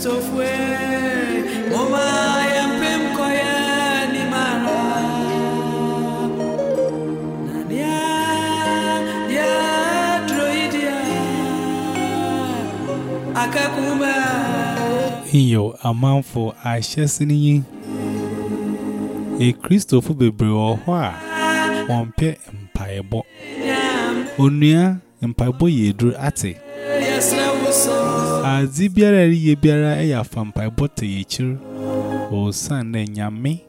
Christophe, mama yampem koya ni mara. Nania ya droidia akakuma. Iyo amanfo ahyɛsene yi. E Christophe bebree wɔ hɔ a wɔmpɛ mpaebɔ. Onua mpaebɔ yɛ ate. Azi biara riye biara eya fampai bote yechir. O san ne nyame.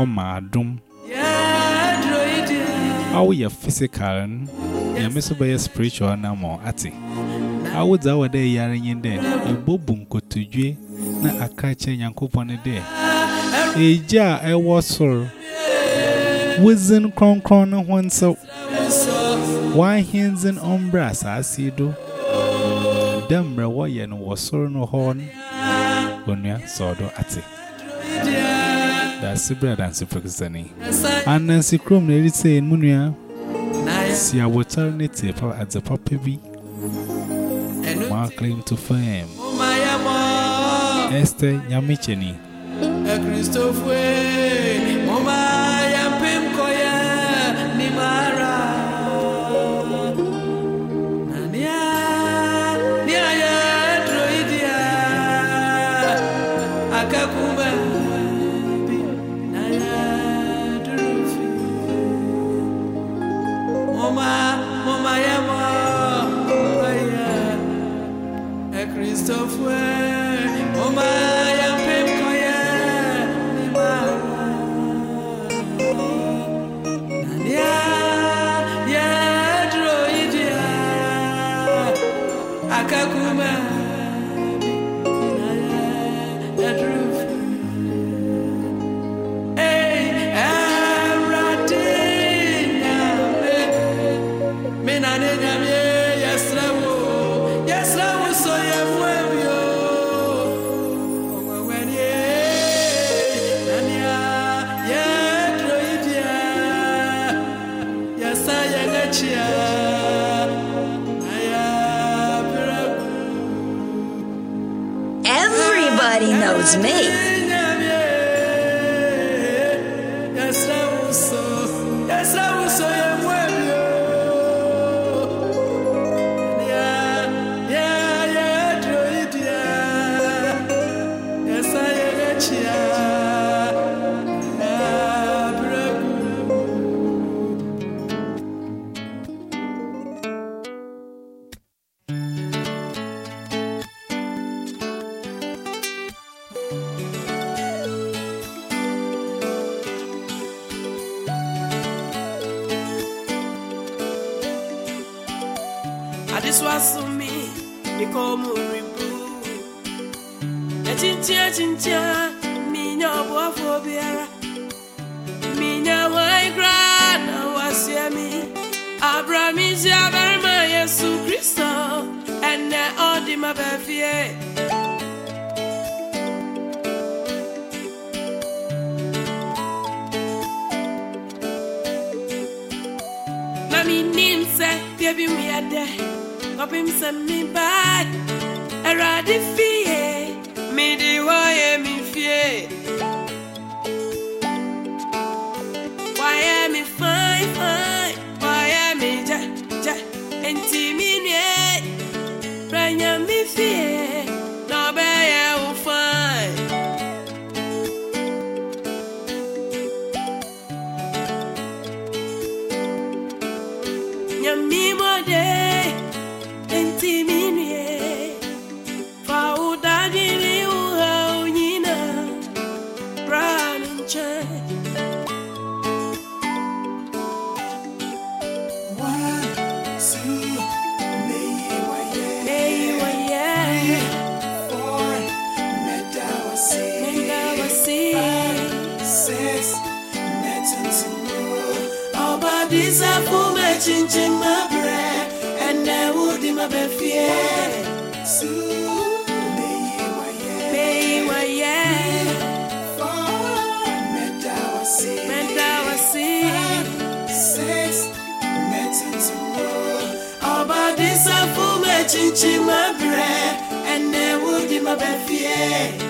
O maadum. Awo ye physical n. Nyame so be spiritual na mo ate. Awo za wa de yare nyin de. Ebo bunkotudwe na akache nyankopon de. Eja ewo sor. Wizin kron kron na hwanso. Why hands and. Demre why and was sore no horn. Onua sodo ate. That's the bread and super sunny. And Nancy Crum nearly saying, Munia, see, I will turn it at the. My claim to fame. Esther Yamicheni. Christophe, C'est. Knows me. Adeswasumi mikomu ribu ekyinkyia kyinkyia minya ɔboafoɔ biara minya wan kora na wasia mi abra mehyia barima yesu kristo ɛnɛ ɔde ma baafie na menim sɛ bia bi mu yɛdɛ kɔpem sɛ mebae awurade fie mede hɔ yɛ me fie. Wayɛ me fine fine. Wayɛ me gya gya enti me nue brɛ nyame fie chinchin my bread, and then would in my bed fear. Wasi. Oba this a fool me chinchin my bread, and then would my bed fear.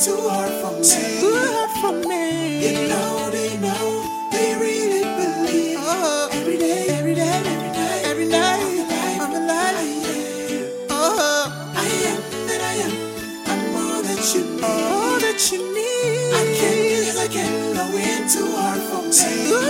too hard for me. Too hard for me. You know they know they really believe. Oh, every day, every day, every night, every night. I'm alive. Yeah. Oh, I am that I am. I'm more than you need. All that you need. I can't because I can't know it too hard for me. Too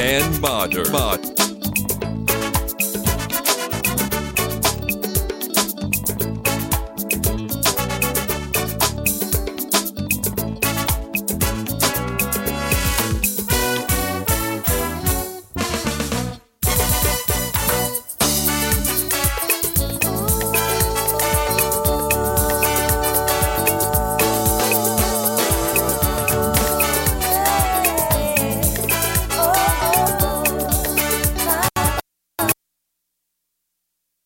and modern. Mod-